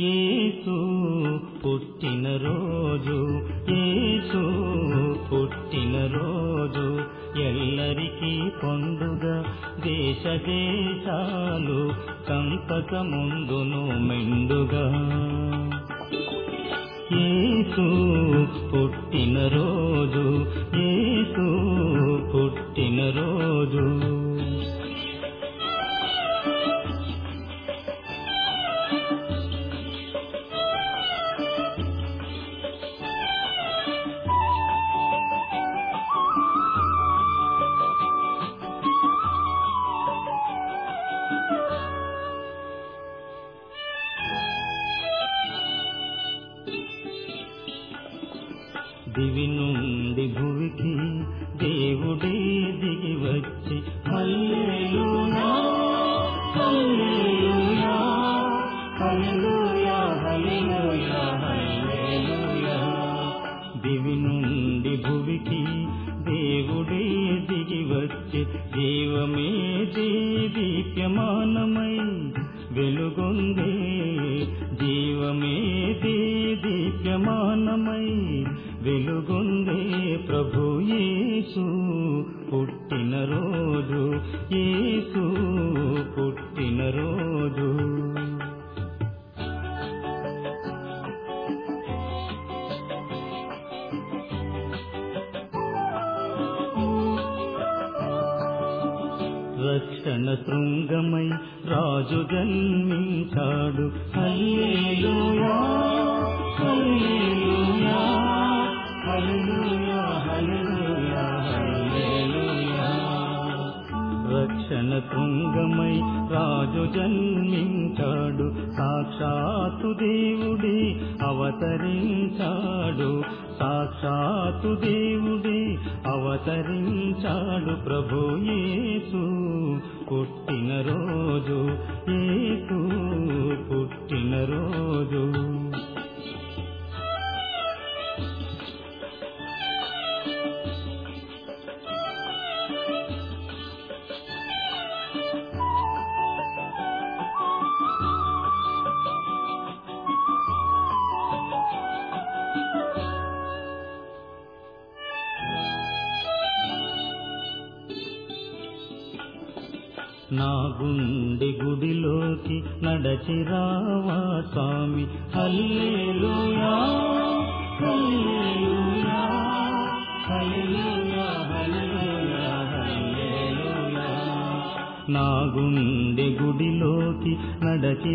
యేసు పుట్టిన రోజు యేసు పుట్టిన రోజు ఎల్లరికీ పండుగ దేశ దేశాలు కంపక ముందును మెండుగా. యేసు పుట్టిన రోజు దివి నుండి భువికి దేవుడే దిగి వచ్చి హల్లెలూయా హల్లెలూయా హల్లెలూయా హల్లెలూయా హల్లెలూయా. దివి నుండి భువికి దేవుడే దిగి వచ్చి జీవమే దీప్యమానమై వెలుగొందే జీవమే దీప్యమానమై వెలుగొందే ప్రభు యేసు. పుట్టిన రోజు యేసు పుట్టిన రోజు. రక్షణ శృంగమై రాజు జన్మించాడు. హల్లెలూయా. రక్షణ రాజు జన్మించాడు. సాక్షాత్తు దేవుడి అవతరించాడు. సాక్షాత్తు దేవుడి అవతరించాడు. ప్రభు యేసు పుట్టిన రోజు నా గుండె గుడిలోకి నడచి రావా స్వామి. హల్లెలూయా హల్లెలూయా హల్లెలూయా హల్లెలూయా హల్లెలూయా. నా గుండె గుడిలోకి నడచి